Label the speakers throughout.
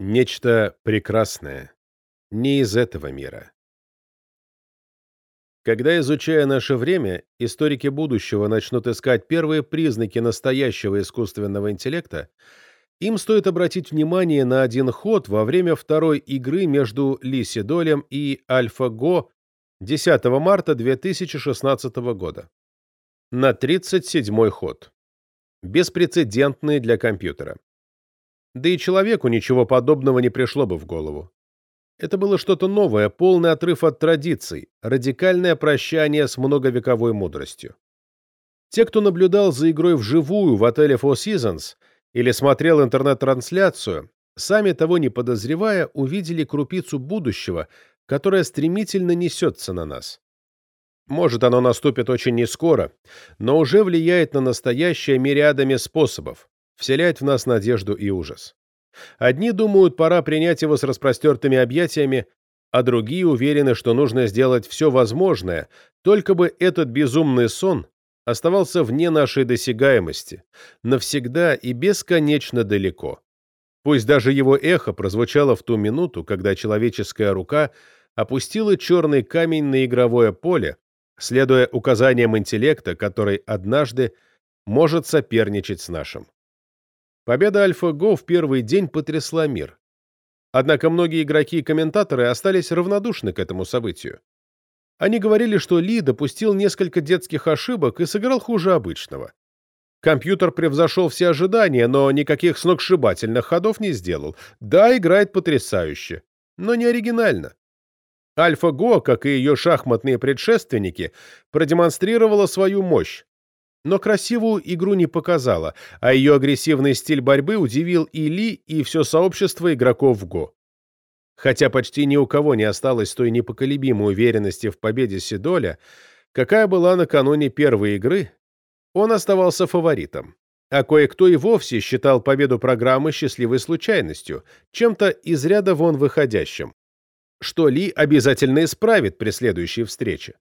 Speaker 1: Нечто прекрасное. Не из этого мира. Когда, изучая наше время, историки будущего начнут искать первые признаки настоящего искусственного интеллекта, им стоит обратить внимание на один ход во время второй игры между Ли Сидолем и AlphaGo 10 марта 2016 года. На 37-й ход. Беспрецедентный для компьютера. Да и человеку ничего подобного не пришло бы в голову. Это было что-то новое, полный отрыв от традиций, радикальное прощание с многовековой мудростью. Те, кто наблюдал за игрой вживую в отеле Four Seasons или смотрел интернет-трансляцию, сами того не подозревая, увидели крупицу будущего, которая стремительно несется на нас. Может, оно наступит очень нескоро, но уже влияет на настоящее мириадами способов, вселяет в нас надежду и ужас. Одни думают, пора принять его с распростертыми объятиями, а другие уверены, что нужно сделать все возможное, только бы этот безумный сон оставался вне нашей досягаемости, навсегда и бесконечно далеко. Пусть даже его эхо прозвучало в ту минуту, когда человеческая рука опустила черный камень на игровое поле, следуя указаниям интеллекта, который однажды может соперничать с нашим. Победа AlphaGo в первый день потрясла мир. Однако многие игроки и комментаторы остались равнодушны к этому событию. Они говорили, что Ли допустил несколько детских ошибок и сыграл хуже обычного. Компьютер превзошел все ожидания, но никаких сногсшибательных ходов не сделал. Да, играет потрясающе, но не оригинально. AlphaGo, как и ее шахматные предшественники, продемонстрировала свою мощь, но красивую игру не показала, а ее агрессивный стиль борьбы удивил и Ли, и все сообщество игроков в Го. Хотя почти ни у кого не осталось той непоколебимой уверенности в победе Сидоля, какая была накануне первой игры, он оставался фаворитом. А кое-кто и вовсе считал победу программы счастливой случайностью, чем-то из ряда вон выходящим, что Ли обязательно исправит при следующей встрече.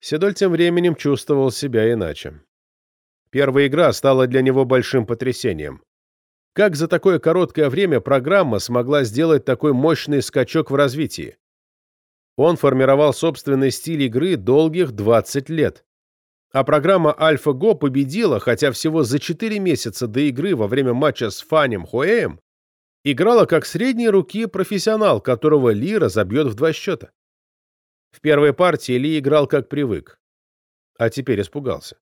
Speaker 1: Седоль тем временем чувствовал себя иначе. Первая игра стала для него большим потрясением. Как за такое короткое время программа смогла сделать такой мощный скачок в развитии? Он формировал собственный стиль игры долгих 20 лет. А программа AlphaGo победила, хотя всего за 4 месяца до игры во время матча с Фанем Хуэем играла как средней руки профессионал, которого Ли разобьет в два счета. В первой партии Ли играл как привык, а теперь испугался.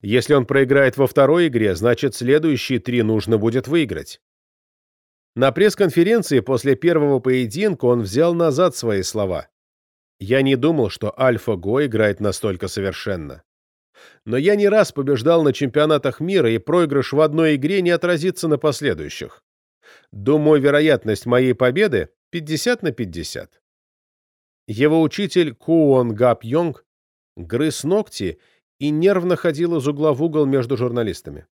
Speaker 1: Если он проиграет во второй игре, значит, следующие три нужно будет выиграть. На пресс-конференции после первого поединка он взял назад свои слова. «Я не думал, что Альфа-Го играет настолько совершенно. Но я не раз побеждал на чемпионатах мира, и проигрыш в одной игре не отразится на последующих. Думаю, вероятность моей победы 50 на 50. Его учитель Куон Гап Йонг грыз ногти и нервно ходил из угла в угол между журналистами.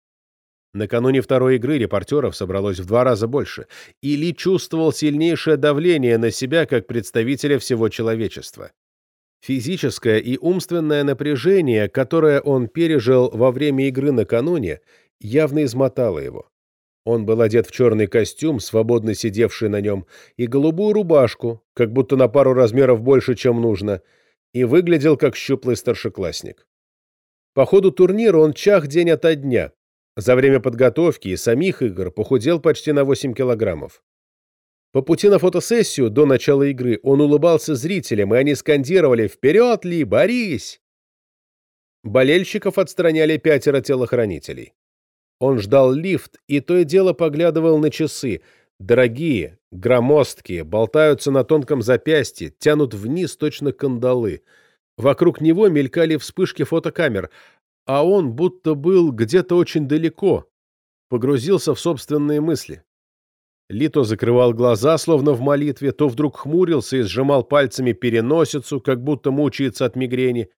Speaker 1: Накануне второй игры репортеров собралось в два раза больше, и Ли чувствовал сильнейшее давление на себя как представителя всего человечества. Физическое и умственное напряжение, которое он пережил во время игры накануне, явно измотало его. Он был одет в черный костюм, свободно сидевший на нем, и голубую рубашку, как будто на пару размеров больше, чем нужно, и выглядел как щуплый старшеклассник. По ходу турнира он чах день ото дня. За время подготовки и самих игр похудел почти на 8 килограммов. По пути на фотосессию до начала игры он улыбался зрителям, и они скандировали «Вперед, Ли, борись!». Болельщиков отстраняли пятеро телохранителей. Он ждал лифт и то и дело поглядывал на часы. Дорогие, громоздкие, болтаются на тонком запястье, тянут вниз точно кандалы. Вокруг него мелькали вспышки фотокамер, а он будто был где-то очень далеко, погрузился в собственные мысли. Ли то закрывал глаза, словно в молитве, то вдруг хмурился и сжимал пальцами переносицу, как будто мучается от мигрени.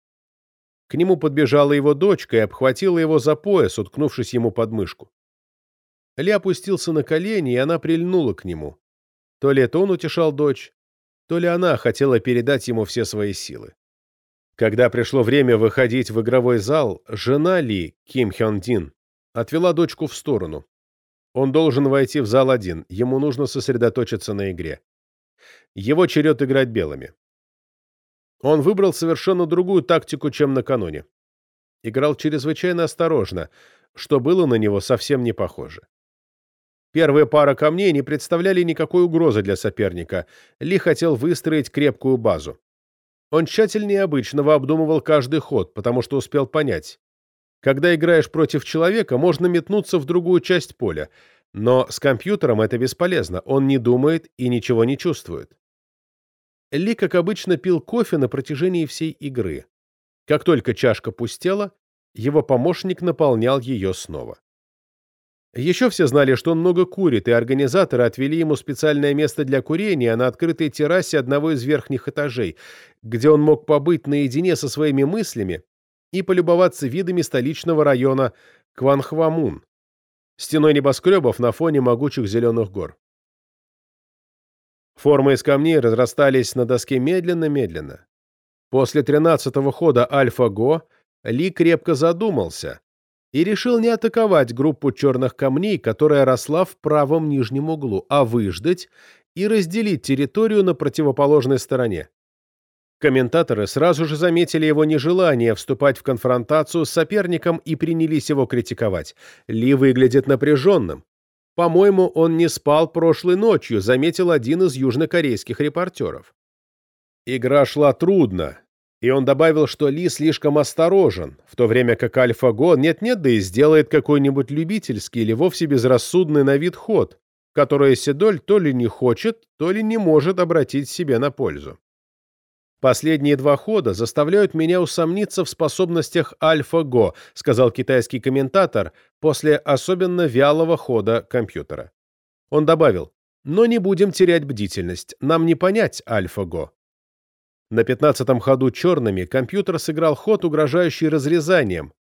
Speaker 1: К нему подбежала его дочка и обхватила его за пояс, уткнувшись ему под мышку. Ли опустился на колени, и она прильнула к нему. То ли это он утешал дочь, то ли она хотела передать ему все свои силы. Когда пришло время выходить в игровой зал, жена Ли, Ким Хён Дин, отвела дочку в сторону. Он должен войти в зал один, ему нужно сосредоточиться на игре. Его черед играть белыми. Он выбрал совершенно другую тактику, чем накануне. Играл чрезвычайно осторожно, что было на него совсем не похоже. Первая пара камней не представляли никакой угрозы для соперника. Ли хотел выстроить крепкую базу. Он тщательнее обычного обдумывал каждый ход, потому что успел понять. Когда играешь против человека, можно метнуться в другую часть поля, но с компьютером это бесполезно, он не думает и ничего не чувствует. Ли, как обычно, пил кофе на протяжении всей игры. Как только чашка пустела, его помощник наполнял ее снова. Еще все знали, что он много курит, и организаторы отвели ему специальное место для курения на открытой террасе одного из верхних этажей, где он мог побыть наедине со своими мыслями и полюбоваться видами столичного района Кванхвамун, стеной небоскребов на фоне могучих зеленых гор. Формы из камней разрастались на доске медленно-медленно. После тринадцатого хода Альфа-Го Ли крепко задумался и решил не атаковать группу черных камней, которая росла в правом нижнем углу, а выждать и разделить территорию на противоположной стороне. Комментаторы сразу же заметили его нежелание вступать в конфронтацию с соперником и принялись его критиковать. Ли выглядит напряженным. «По-моему, он не спал прошлой ночью», заметил один из южнокорейских репортеров. Игра шла трудно, и он добавил, что Ли слишком осторожен, в то время как Альфа-Го нет-нет, да и сделает какой-нибудь любительский или вовсе безрассудный на вид ход, который Седоль то ли не хочет, то ли не может обратить себе на пользу. Последние два хода заставляют меня усомниться в способностях Альфа-Го, сказал китайский комментатор после особенно вялого хода компьютера. Он добавил, но не будем терять бдительность, нам не понять Альфа-Го. На пятнадцатом ходу черными компьютер сыграл ход, угрожающий разрезанием,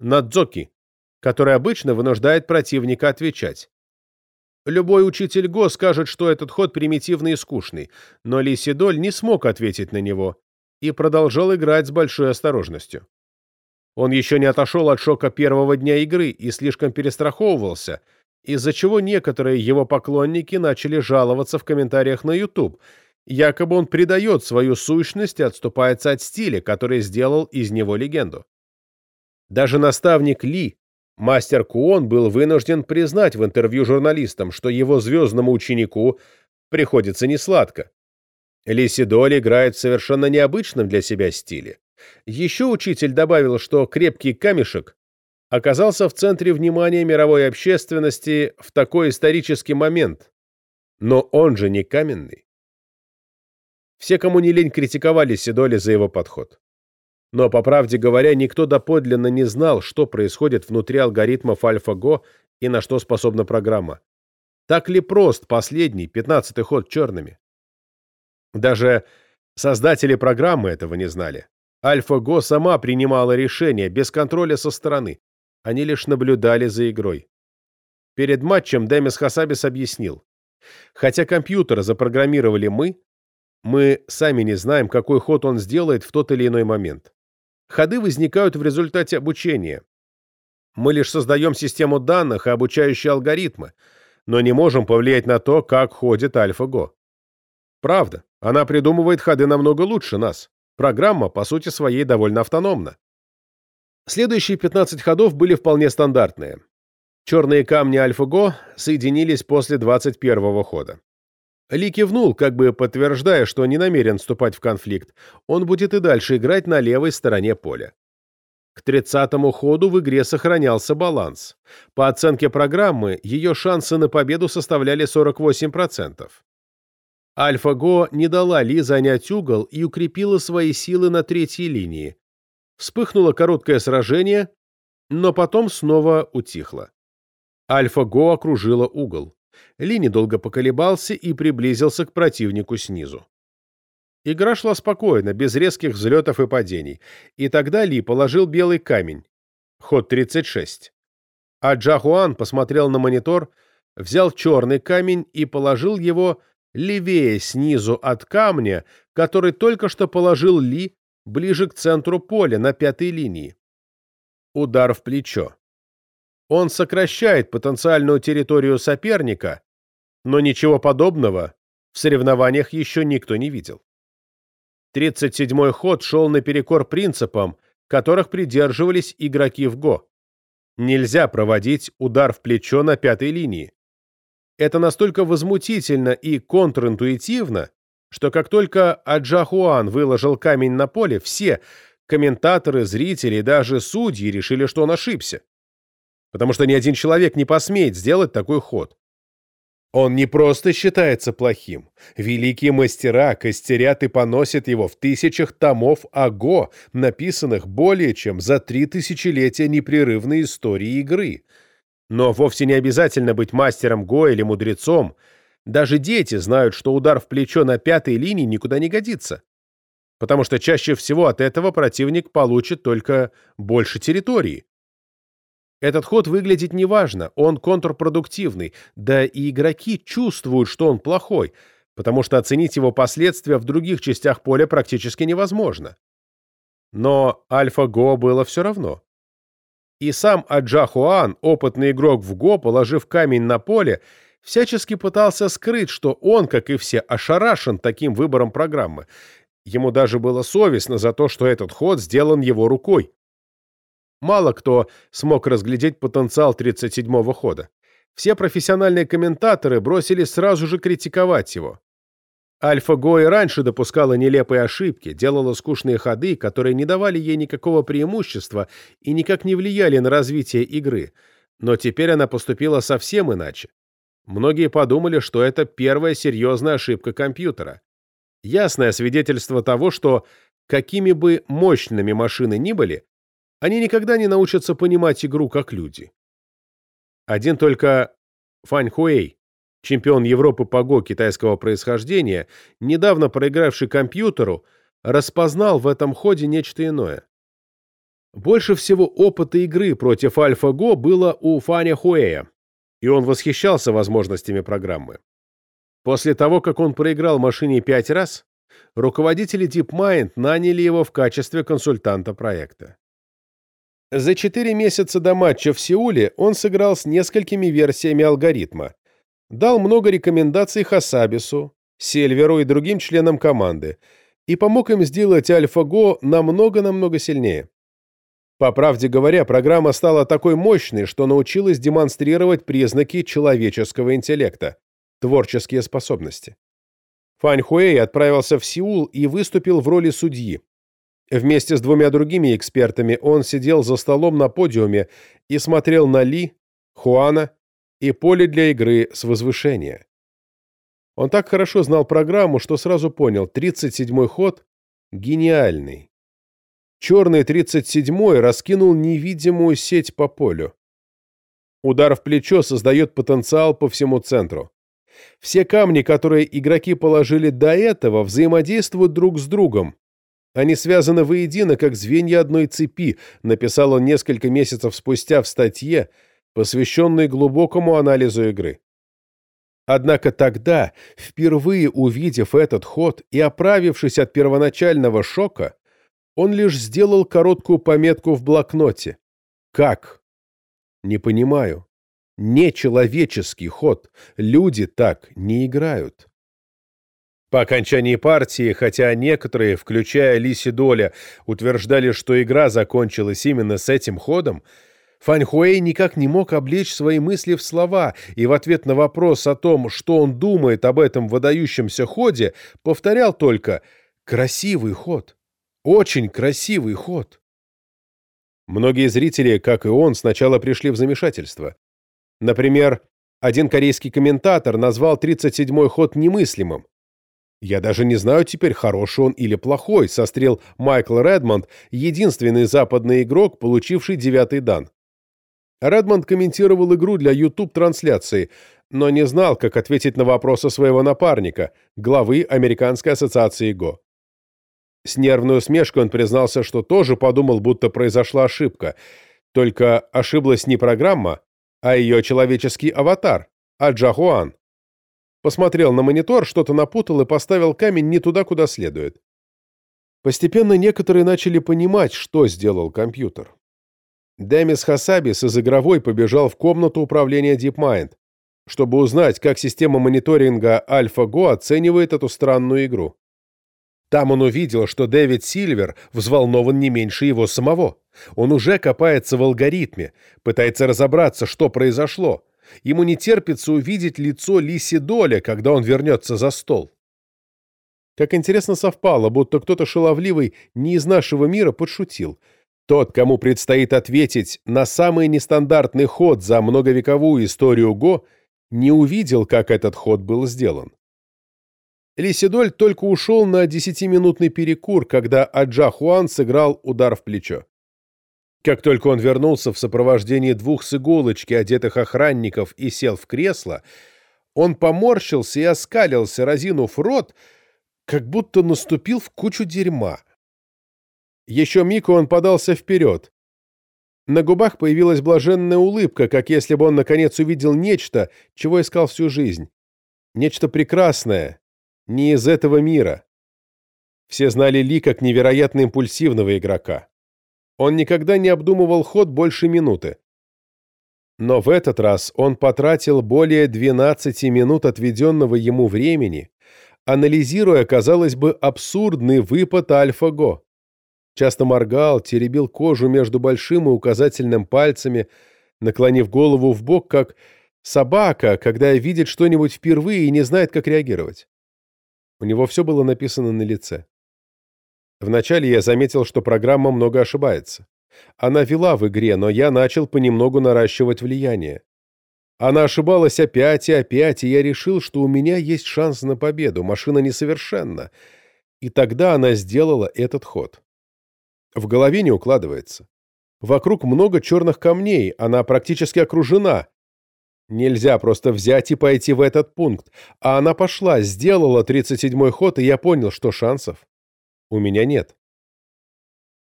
Speaker 1: на дзоки, который обычно вынуждает противника отвечать. Любой учитель Го скажет, что этот ход примитивный и скучный, но Ли Сидоль не смог ответить на него и продолжал играть с большой осторожностью. Он еще не отошел от шока первого дня игры и слишком перестраховывался, из-за чего некоторые его поклонники начали жаловаться в комментариях на YouTube. Якобы он предает свою сущность и отступается от стиля, который сделал из него легенду. Даже наставник Ли Мастер Куон был вынужден признать в интервью журналистам, что его звездному ученику приходится несладко. Лисидоль играет в совершенно необычном для себя стиле. Еще учитель добавил, что крепкий камешек оказался в центре внимания мировой общественности в такой исторический момент. Но он же не каменный. Все, кому не лень, критиковали Сидоли за его подход. Но, по правде говоря, никто доподлинно не знал, что происходит внутри алгоритмов AlphaGo и на что способна программа. Так ли прост последний, пятнадцатый ход черными? Даже создатели программы этого не знали. AlphaGo сама принимала решения, без контроля со стороны. Они лишь наблюдали за игрой. Перед матчем Демис Хасабис объяснил. Хотя компьютер запрограммировали мы, мы сами не знаем, какой ход он сделает в тот или иной момент. Ходы возникают в результате обучения. Мы лишь создаем систему данных и обучающие алгоритмы, но не можем повлиять на то, как ходит AlphaGo. Правда, она придумывает ходы намного лучше нас. Программа, по сути своей, довольно автономна. Следующие 15 ходов были вполне стандартные. Черные камни AlphaGo соединились после 21 хода. Ли кивнул, как бы подтверждая, что не намерен вступать в конфликт. Он будет и дальше играть на левой стороне поля. К тридцатому ходу в игре сохранялся баланс. По оценке программы, ее шансы на победу составляли 48%. Альфа-Го не дала Ли занять угол и укрепила свои силы на третьей линии. Вспыхнуло короткое сражение, но потом снова утихло. Альфа-Го окружила угол. Ли недолго поколебался и приблизился к противнику снизу. Игра шла спокойно, без резких взлетов и падений, и тогда Ли положил белый камень, ход 36. А Джахуан посмотрел на монитор, взял черный камень и положил его левее снизу от камня, который только что положил Ли ближе к центру поля на пятой линии. Удар в плечо. Он сокращает потенциальную территорию соперника, но ничего подобного в соревнованиях еще никто не видел. 37-й ход шел наперекор принципам, которых придерживались игроки в ГО. Нельзя проводить удар в плечо на пятой линии. Это настолько возмутительно и контринтуитивно, что как только Аджахуан выложил камень на поле, все комментаторы, зрители и даже судьи решили, что он ошибся. Потому что ни один человек не посмеет сделать такой ход. Он не просто считается плохим. Великие мастера костерят и поносят его в тысячах томов АГО, написанных более чем за три тысячелетия непрерывной истории игры. Но вовсе не обязательно быть мастером ГО или мудрецом. Даже дети знают, что удар в плечо на пятой линии никуда не годится. Потому что чаще всего от этого противник получит только больше территории. Этот ход выглядит неважно, он контрпродуктивный, да и игроки чувствуют, что он плохой, потому что оценить его последствия в других частях поля практически невозможно. Но Альфа-Го было все равно. И сам Аджахуан, опытный игрок в Го, положив камень на поле, всячески пытался скрыть, что он, как и все, ошарашен таким выбором программы. Ему даже было совестно за то, что этот ход сделан его рукой. Мало кто смог разглядеть потенциал 37-го хода. Все профессиональные комментаторы бросились сразу же критиковать его. Альфа-Го и раньше допускала нелепые ошибки, делала скучные ходы, которые не давали ей никакого преимущества и никак не влияли на развитие игры. Но теперь она поступила совсем иначе. Многие подумали, что это первая серьезная ошибка компьютера. Ясное свидетельство того, что какими бы мощными машины ни были, они никогда не научатся понимать игру как люди. Один только Фань Хуэй, чемпион Европы по ГО китайского происхождения, недавно проигравший компьютеру, распознал в этом ходе нечто иное. Больше всего опыта игры против Альфа-Го было у Фаня Хуэя, и он восхищался возможностями программы. После того, как он проиграл машине пять раз, руководители DeepMind наняли его в качестве консультанта проекта. За четыре месяца до матча в Сеуле он сыграл с несколькими версиями алгоритма, дал много рекомендаций Хасабису, Сельверу и другим членам команды и помог им сделать AlphaGo намного-намного сильнее. По правде говоря, программа стала такой мощной, что научилась демонстрировать признаки человеческого интеллекта, творческие способности. Фань Хуэй отправился в Сеул и выступил в роли судьи, Вместе с двумя другими экспертами он сидел за столом на подиуме и смотрел на Ли, Хуана и поле для игры с возвышения. Он так хорошо знал программу, что сразу понял, 37-й ход гениальный. Черный 37-й раскинул невидимую сеть по полю. Удар в плечо создает потенциал по всему центру. Все камни, которые игроки положили до этого, взаимодействуют друг с другом, они связаны воедино, как звенья одной цепи, написал он несколько месяцев спустя в статье, посвященной глубокому анализу игры. Однако тогда, впервые увидев этот ход и оправившись от первоначального шока, он лишь сделал короткую пометку в блокноте. Как? Не понимаю. Нечеловеческий ход. Люди так не играют. По окончании партии, хотя некоторые, включая Лиси Доля, утверждали, что игра закончилась именно с этим ходом, Фань Хуэй никак не мог облечь свои мысли в слова, и в ответ на вопрос о том, что он думает об этом выдающемся ходе, повторял только «красивый ход, очень красивый ход». Многие зрители, как и он, сначала пришли в замешательство. Например, один корейский комментатор назвал 37-й ход немыслимым. Я даже не знаю теперь, хороший он или плохой, сострел Майкл Редмонд, единственный западный игрок, получивший девятый дан. Редмонд комментировал игру для YouTube-трансляции, но не знал, как ответить на вопросы своего напарника, главы Американской ассоциации ГО. С нервной усмешкой он признался, что тоже подумал, будто произошла ошибка. Только ошиблась не программа, а ее человеческий аватар, Аджахуан. Посмотрел на монитор, что-то напутал и поставил камень не туда, куда следует. Постепенно некоторые начали понимать, что сделал компьютер. Демис Хасабис из игровой побежал в комнату управления DeepMind, чтобы узнать, как система мониторинга AlphaGo оценивает эту странную игру. Там он увидел, что Дэвид Сильвер взволнован не меньше его самого. Он уже копается в алгоритме, пытается разобраться, что произошло. Ему не терпится увидеть лицо Лиси Доля, когда он вернется за стол. Как интересно совпало, будто кто-то шаловливый не из нашего мира подшутил. Тот, кому предстоит ответить на самый нестандартный ход за многовековую историю Го, не увидел, как этот ход был сделан. Лисидоль только ушел на десятиминутный перекур, когда Аджа Хуан сыграл удар в плечо. Как только он вернулся в сопровождении двух с иголочки одетых охранников и сел в кресло, он поморщился и оскалился, разинув рот, как будто наступил в кучу дерьма. Еще миг он подался вперед. На губах появилась блаженная улыбка, как если бы он наконец увидел нечто, чего искал всю жизнь. Нечто прекрасное, не из этого мира. Все знали Ли как невероятно импульсивного игрока. Он никогда не обдумывал ход больше минуты. Но в этот раз он потратил более 12 минут отведенного ему времени, анализируя, казалось бы, абсурдный выпад Альфа-Го. Часто моргал, теребил кожу между большим и указательным пальцами, наклонив голову в бок, как собака, когда видит что-нибудь впервые и не знает, как реагировать. У него все было написано на лице. Вначале я заметил, что программа много ошибается. Она вела в игре, но я начал понемногу наращивать влияние. Она ошибалась опять и опять, и я решил, что у меня есть шанс на победу, машина несовершенна. И тогда она сделала этот ход. В голове не укладывается. Вокруг много черных камней, она практически окружена. Нельзя просто взять и пойти в этот пункт. А она пошла, сделала 37-й ход, и я понял, что шансов у меня нет.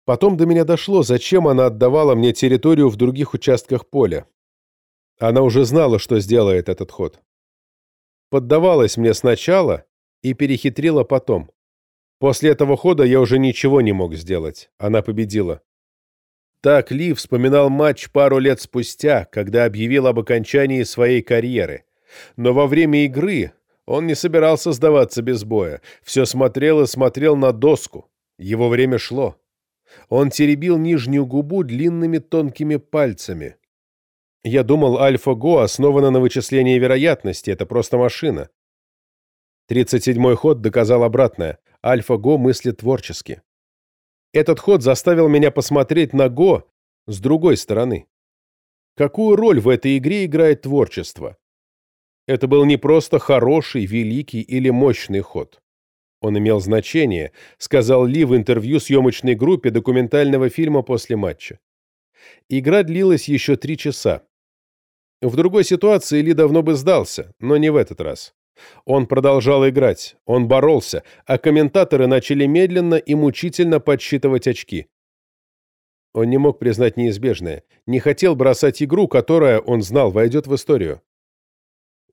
Speaker 1: Потом до меня дошло, зачем она отдавала мне территорию в других участках поля. Она уже знала, что сделает этот ход. Поддавалась мне сначала и перехитрила потом. После этого хода я уже ничего не мог сделать. Она победила. Так Ли вспоминал матч пару лет спустя, когда объявил об окончании своей карьеры. Но во время игры он не собирался сдаваться без боя. Все смотрел и смотрел на доску. Его время шло. Он теребил нижнюю губу длинными тонкими пальцами. Я думал, Альфа-Го основана на вычислении вероятности, это просто машина. 37-й ход доказал обратное. Альфа-Го мыслит творчески. Этот ход заставил меня посмотреть на Го с другой стороны. Какую роль в этой игре играет творчество? Это был не просто хороший, великий или мощный ход. Он имел значение, сказал Ли в интервью съемочной группе документального фильма после матча. Игра длилась еще три часа. В другой ситуации Ли давно бы сдался, но не в этот раз. Он продолжал играть, он боролся, а комментаторы начали медленно и мучительно подсчитывать очки. Он не мог признать неизбежное, не хотел бросать игру, которая, он знал, войдет в историю.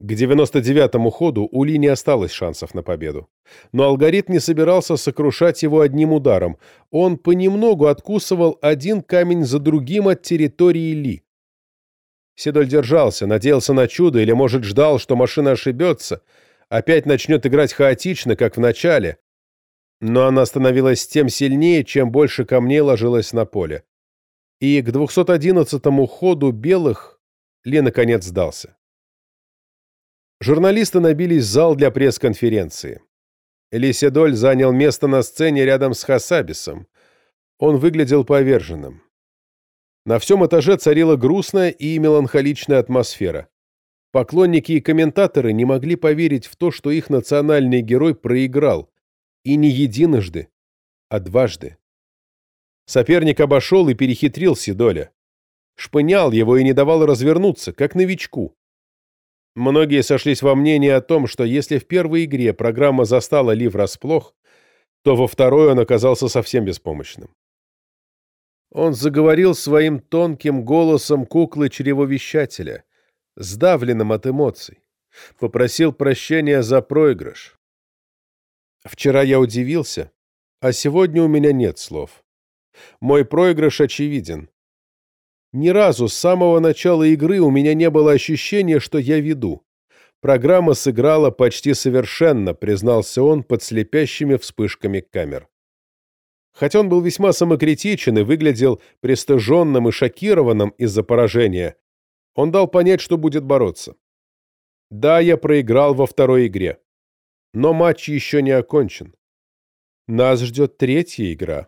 Speaker 1: К 99-му ходу у Ли не осталось шансов на победу. Но алгоритм не собирался сокрушать его одним ударом. Он понемногу откусывал один камень за другим от территории Ли. Седоль держался, надеялся на чудо или, может, ждал, что машина ошибется, опять начнет играть хаотично, как в начале. Но она становилась тем сильнее, чем больше камней ложилось на поле. И к 211-му ходу белых Ли наконец сдался. Журналисты набились в зал для пресс-конференции. Лиседоль занял место на сцене рядом с Хасабисом. Он выглядел поверженным. На всем этаже царила грустная и меланхоличная атмосфера. Поклонники и комментаторы не могли поверить в то, что их национальный герой проиграл. И не единожды, а дважды. Соперник обошел и перехитрил Сидоля. Шпынял его и не давал развернуться, как новичку. Многие сошлись во мнении о том, что если в первой игре программа застала Ли врасплох, то во второй он оказался совсем беспомощным. Он заговорил своим тонким голосом куклы-чревовещателя, сдавленным от эмоций, попросил прощения за проигрыш. Вчера я удивился, а сегодня у меня нет слов. Мой проигрыш очевиден. Ни разу с самого начала игры у меня не было ощущения, что я веду. Программа сыграла почти совершенно, признался он под слепящими вспышками камер. Хотя он был весьма самокритичен и выглядел пристыженным и шокированным из-за поражения, он дал понять, что будет бороться. Да, я проиграл во второй игре. Но матч еще не окончен. Нас ждет третья игра.